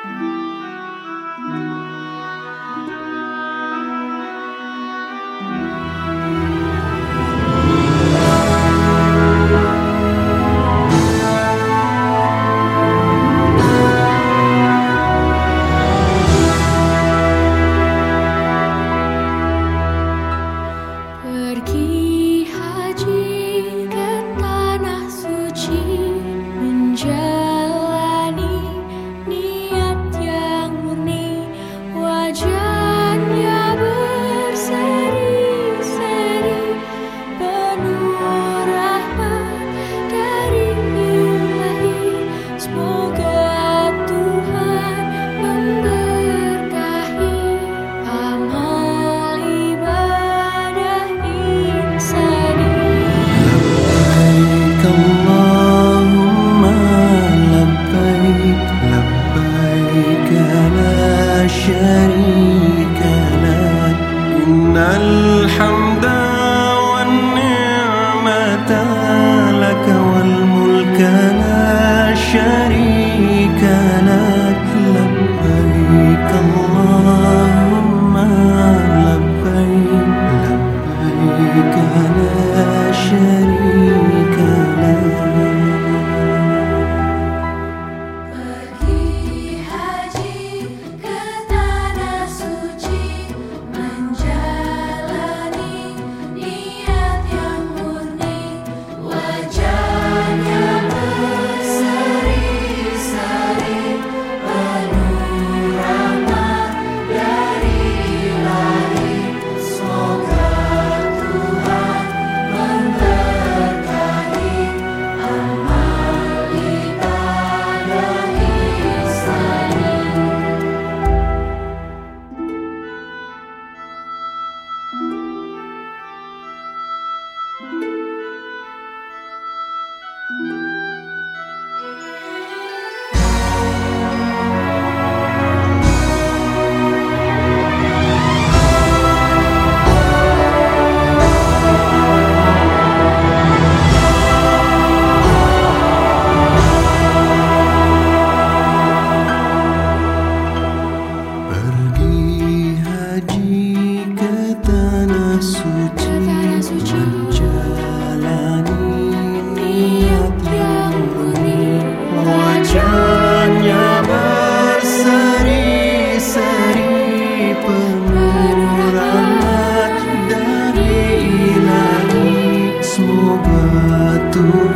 Pergi haji ke tanah suci menjadi شريك لك إن الحمد والنعمة لك والملك لا شريك لك tanah suci tanah suci. Menjalani niat yang murni. Wajahnya berseri-seri. Penuh rahmat dari ilahi Semoga Tuhan